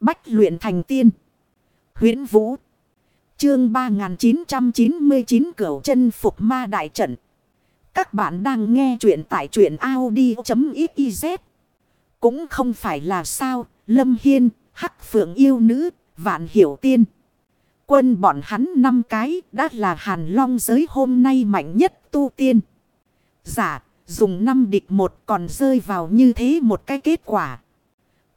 Bách luyện thành tiên. huyễn Vũ. Chương 3999 Cửu chân Phục Ma Đại Trận. Các bạn đang nghe truyện tại truyện Audi.xyz. Cũng không phải là sao, Lâm Hiên, Hắc Phượng yêu nữ, Vạn Hiểu Tiên. Quân bọn hắn năm cái đã là hàn long giới hôm nay mạnh nhất tu tiên. Giả, dùng năm địch một còn rơi vào như thế một cái kết quả.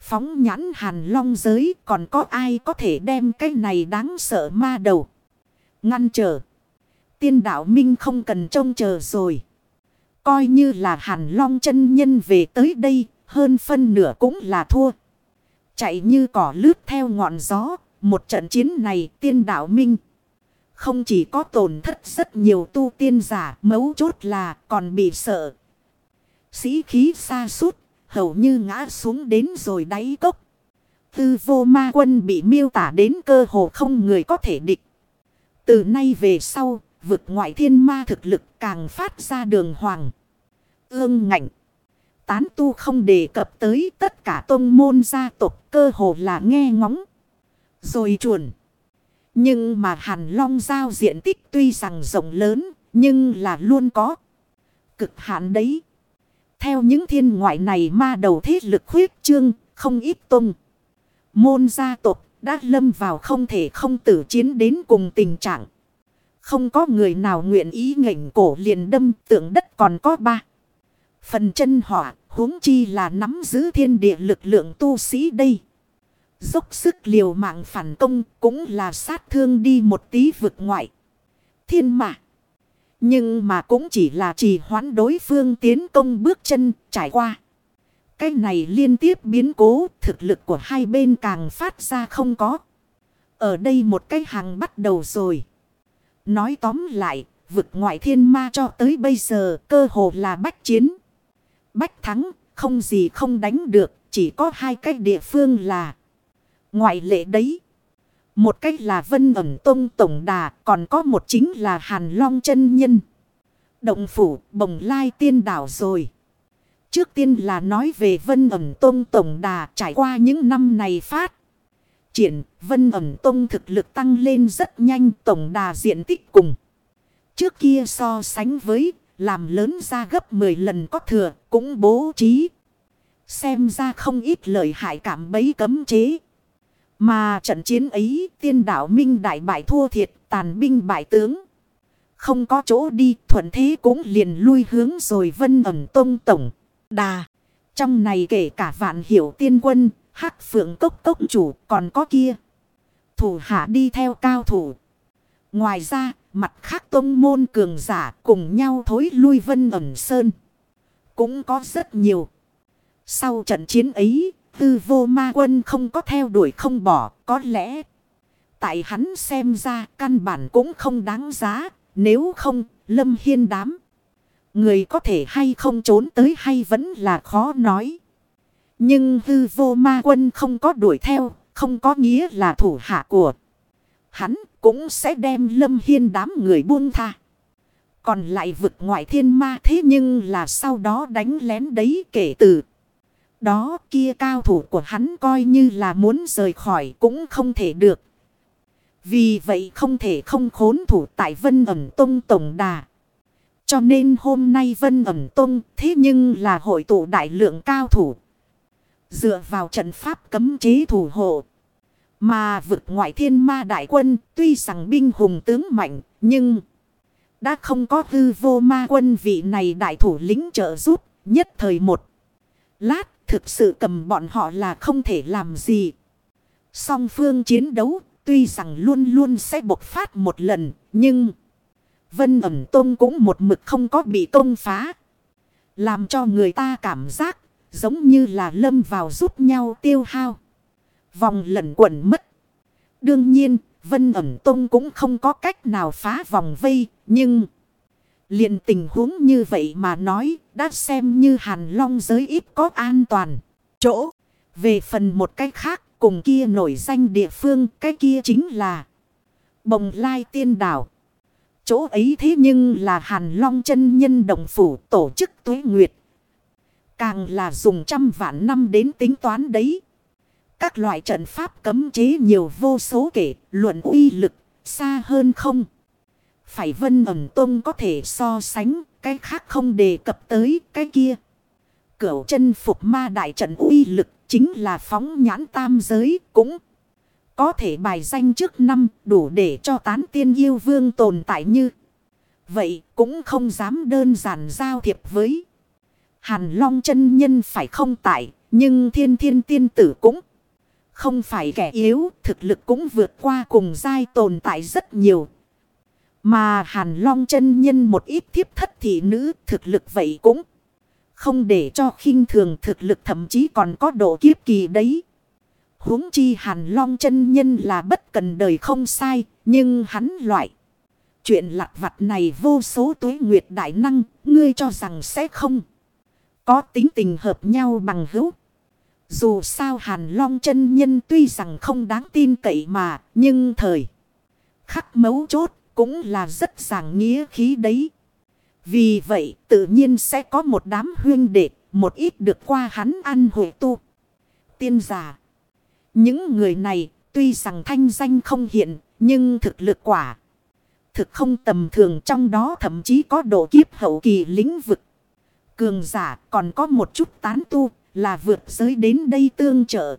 Phóng nhãn hàn long giới còn có ai có thể đem cái này đáng sợ ma đầu. Ngăn trở. Tiên đạo minh không cần trông chờ rồi. Coi như là hàn long chân nhân về tới đây, hơn phân nửa cũng là thua. Chạy như cỏ lướt theo ngọn gió. Một trận chiến này tiên đạo minh. Không chỉ có tổn thất rất nhiều tu tiên giả, mấu chốt là còn bị sợ. Sĩ khí xa suốt hầu như ngã xuống đến rồi đáy cốc. Tư vô ma quân bị miêu tả đến cơ hồ không người có thể địch. Từ nay về sau, vực ngoại thiên ma thực lực càng phát ra đường hoàng. Ương ngạnh. Tán tu không đề cập tới tất cả tông môn gia tộc cơ hồ là nghe ngóng. Rồi chuồn. Nhưng mà hàn long giao diện tích tuy rằng rộng lớn, nhưng là luôn có. Cực hạn đấy. Theo những thiên ngoại này ma đầu thế lực khuyết trương, không ít tung. Môn gia tộc đã lâm vào không thể không tử chiến đến cùng tình trạng. Không có người nào nguyện ý ngệnh cổ liền đâm tượng đất còn có ba. Phần chân hỏa huống chi là nắm giữ thiên địa lực lượng tu sĩ đây. Dốc sức liều mạng phản công cũng là sát thương đi một tí vực ngoại. Thiên mạng. Nhưng mà cũng chỉ là trì hoãn đối phương tiến công bước chân trải qua. Cái này liên tiếp biến cố thực lực của hai bên càng phát ra không có. Ở đây một cái hàng bắt đầu rồi. Nói tóm lại, vực ngoại thiên ma cho tới bây giờ cơ hồ là bách chiến. Bách thắng, không gì không đánh được, chỉ có hai cái địa phương là ngoại lệ đấy. Một cách là vân ẩn tông tổng đà, còn có một chính là hàn long chân nhân. Động phủ, bồng lai tiên đảo rồi. Trước tiên là nói về vân ẩn tông tổng đà trải qua những năm này phát. Triển, vân ẩn tông thực lực tăng lên rất nhanh tổng đà diện tích cùng. Trước kia so sánh với, làm lớn ra gấp 10 lần có thừa, cũng bố trí. Xem ra không ít lợi hại cảm bấy cấm chế. Mà trận chiến ấy tiên đạo minh đại bại thua thiệt tàn binh bại tướng. Không có chỗ đi thuận thế cũng liền lui hướng rồi vân ẩm tông tổng. Đà. Trong này kể cả vạn hiểu tiên quân, hắc phượng cốc cốc chủ còn có kia. Thủ hạ đi theo cao thủ. Ngoài ra, mặt khác tông môn cường giả cùng nhau thối lui vân ẩm sơn. Cũng có rất nhiều. Sau trận chiến ấy, Tư vô ma quân không có theo đuổi không bỏ, có lẽ. Tại hắn xem ra căn bản cũng không đáng giá, nếu không, lâm hiên đám. Người có thể hay không trốn tới hay vẫn là khó nói. Nhưng hư vô ma quân không có đuổi theo, không có nghĩa là thủ hạ của. Hắn cũng sẽ đem lâm hiên đám người buông tha. Còn lại vực ngoại thiên ma thế nhưng là sau đó đánh lén đấy kể từ đó, kia cao thủ của hắn coi như là muốn rời khỏi cũng không thể được. Vì vậy không thể không khốn thủ tại Vân ẩm Tông Tổng Đà. Cho nên hôm nay Vân ẩm Tông, thế nhưng là hội tụ đại lượng cao thủ. Dựa vào trận pháp cấm chế thủ hộ. Mà vực ngoại thiên ma đại quân, tuy rằng binh hùng tướng mạnh, nhưng đã không có hư vô ma quân vị này đại thủ lĩnh trợ giúp, nhất thời một. Lát Thực sự cầm bọn họ là không thể làm gì. Song phương chiến đấu tuy rằng luôn luôn sẽ bộc phát một lần. Nhưng Vân ẩm tôn cũng một mực không có bị công phá. Làm cho người ta cảm giác giống như là lâm vào giúp nhau tiêu hao. Vòng lẩn quẩn mất. Đương nhiên, Vân ẩm tông cũng không có cách nào phá vòng vây, nhưng liền tình huống như vậy mà nói, đã xem như hàn long giới ít có an toàn. Chỗ, về phần một cái khác, cùng kia nổi danh địa phương, cái kia chính là Bồng Lai Tiên Đảo. Chỗ ấy thế nhưng là hàn long chân nhân đồng phủ tổ chức tuế nguyệt. Càng là dùng trăm vạn năm đến tính toán đấy. Các loại trận pháp cấm chế nhiều vô số kể, luận uy lực, xa hơn không. Phải vân ẩm tông có thể so sánh, cái khác không đề cập tới cái kia. Cửu chân phục ma đại trận uy lực chính là phóng nhãn tam giới cũng có thể bài danh trước năm đủ để cho tán tiên yêu vương tồn tại như. Vậy cũng không dám đơn giản giao thiệp với. Hàn Long chân nhân phải không tại, nhưng thiên thiên tiên tử cũng không phải kẻ yếu, thực lực cũng vượt qua cùng giai tồn tại rất nhiều. Mà Hàn Long chân nhân một ít thiếp thất thị nữ thực lực vậy cũng không để cho khinh thường thực lực thậm chí còn có độ kiếp kỳ đấy. huống chi Hàn Long chân nhân là bất cần đời không sai, nhưng hắn loại. Chuyện lặt vặt này vô số tuế nguyệt đại năng, ngươi cho rằng sẽ không. Có tính tình hợp nhau bằng hữu. Dù sao Hàn Long chân nhân tuy rằng không đáng tin cậy mà, nhưng thời khắc mấu chốt cũng là rất giảng nghĩa khí đấy. Vì vậy tự nhiên sẽ có một đám huyên đệ, một ít được qua hắn ăn hội tu. Tiên giả. Những người này tuy rằng thanh danh không hiện, nhưng thực lực quả. Thực không tầm thường trong đó thậm chí có độ kiếp hậu kỳ lĩnh vực. Cường giả còn có một chút tán tu là vượt giới đến đây tương trợ.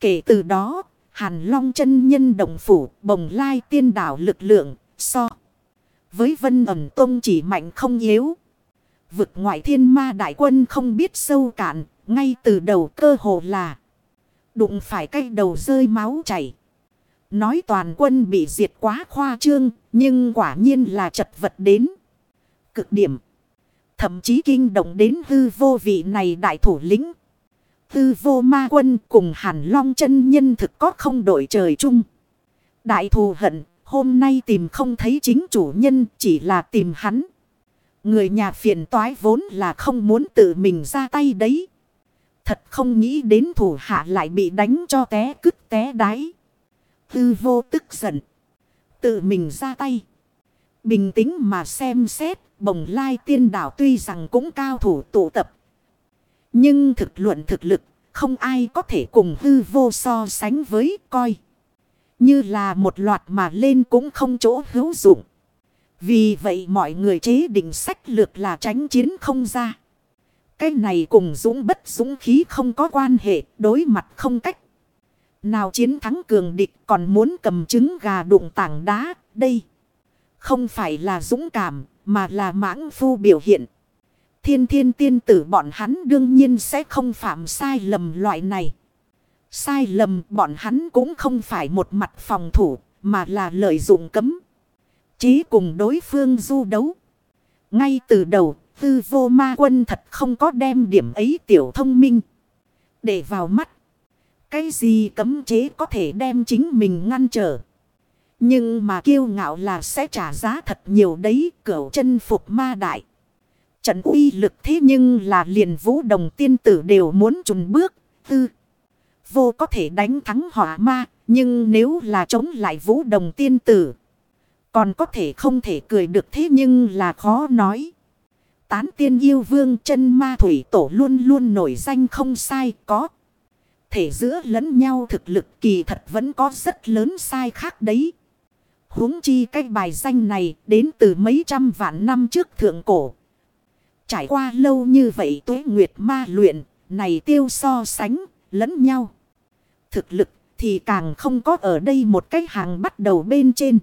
Kể từ đó, Hàn Long chân nhân đồng phủ bồng lai tiên đảo lực lượng so. Với vân ẩm tông chỉ mạnh không yếu. Vực ngoại thiên ma đại quân không biết sâu cạn, ngay từ đầu cơ hồ là đụng phải cây đầu rơi máu chảy. Nói toàn quân bị diệt quá khoa trương, nhưng quả nhiên là chật vật đến cực điểm. Thậm chí kinh động đến hư vô vị này đại thủ lĩnh. Hư vô ma quân cùng hàn long chân nhân thực có không đổi trời chung. Đại thù hận hôm nay tìm không thấy chính chủ nhân chỉ là tìm hắn. Người nhà phiền toái vốn là không muốn tự mình ra tay đấy. Thật không nghĩ đến thủ hạ lại bị đánh cho té cứt té đáy. Hư vô tức giận. Tự mình ra tay. Bình tĩnh mà xem xét bồng lai tiên đảo tuy rằng cũng cao thủ tụ tập. Nhưng thực luận thực lực, không ai có thể cùng hư vô so sánh với coi. Như là một loạt mà lên cũng không chỗ hữu dụng. Vì vậy mọi người chế định sách lược là tránh chiến không ra. Cái này cùng dũng bất dũng khí không có quan hệ, đối mặt không cách. Nào chiến thắng cường địch còn muốn cầm trứng gà đụng tảng đá, đây. Không phải là dũng cảm, mà là mãng phu biểu hiện. Thiên thiên tiên tử bọn hắn đương nhiên sẽ không phạm sai lầm loại này. Sai lầm bọn hắn cũng không phải một mặt phòng thủ, mà là lợi dụng cấm. Chí cùng đối phương du đấu. Ngay từ đầu, tư vô ma quân thật không có đem điểm ấy tiểu thông minh. Để vào mắt. Cái gì cấm chế có thể đem chính mình ngăn trở. Nhưng mà kiêu ngạo là sẽ trả giá thật nhiều đấy cửu chân phục ma đại. Trận uy lực thế nhưng là liền vũ đồng tiên tử đều muốn trùn bước. Tư. Vô có thể đánh thắng hỏa ma. Nhưng nếu là chống lại vũ đồng tiên tử. Còn có thể không thể cười được thế nhưng là khó nói. Tán tiên yêu vương chân ma thủy tổ luôn luôn nổi danh không sai có. Thể giữa lẫn nhau thực lực kỳ thật vẫn có rất lớn sai khác đấy huống chi cái bài danh này đến từ mấy trăm vạn năm trước thượng cổ. Trải qua lâu như vậy tuế nguyệt ma luyện, này tiêu so sánh, lẫn nhau. Thực lực thì càng không có ở đây một cái hàng bắt đầu bên trên.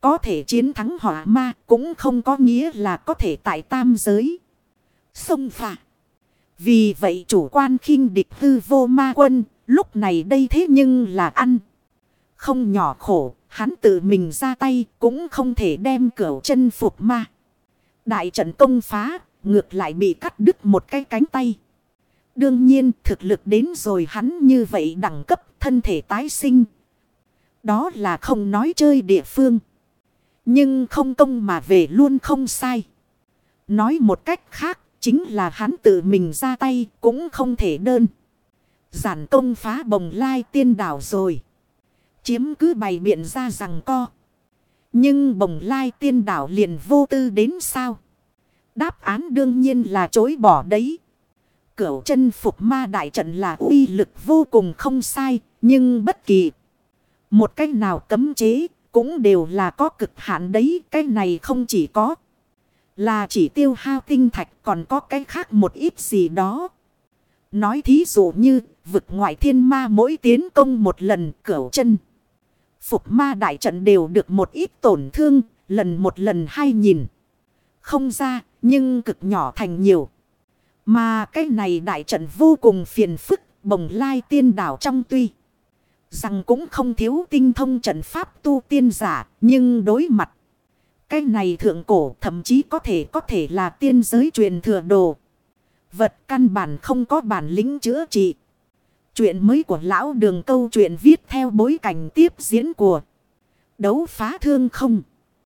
Có thể chiến thắng hỏa ma cũng không có nghĩa là có thể tại tam giới. Sông phà. Vì vậy chủ quan khinh địch hư vô ma quân, lúc này đây thế nhưng là ăn. Không nhỏ khổ, Hắn tự mình ra tay cũng không thể đem cửu chân phục ma. Đại trận công phá, ngược lại bị cắt đứt một cái cánh tay. Đương nhiên, thực lực đến rồi hắn như vậy đẳng cấp thân thể tái sinh. Đó là không nói chơi địa phương. Nhưng không công mà về luôn không sai. Nói một cách khác, chính là hắn tự mình ra tay cũng không thể đơn. Giản công phá bồng lai tiên đảo rồi. Chiếm cứ bày biện ra rằng co. Nhưng bồng lai tiên đảo liền vô tư đến sao? Đáp án đương nhiên là chối bỏ đấy. Cửu chân phục ma đại trận là uy lực vô cùng không sai. Nhưng bất kỳ một cách nào cấm chế cũng đều là có cực hạn đấy. Cái này không chỉ có là chỉ tiêu hao tinh thạch còn có cái khác một ít gì đó. Nói thí dụ như vực ngoại thiên ma mỗi tiến công một lần cửu chân. Phục ma đại trận đều được một ít tổn thương, lần một lần hai nhìn. Không ra, nhưng cực nhỏ thành nhiều. Mà cái này đại trận vô cùng phiền phức, bồng lai tiên đảo trong tuy. Rằng cũng không thiếu tinh thông trận pháp tu tiên giả, nhưng đối mặt. Cái này thượng cổ thậm chí có thể có thể là tiên giới truyền thừa đồ. Vật căn bản không có bản lĩnh chữa trị. Chuyện mới của lão đường câu chuyện viết theo bối cảnh tiếp diễn của đấu phá thương không.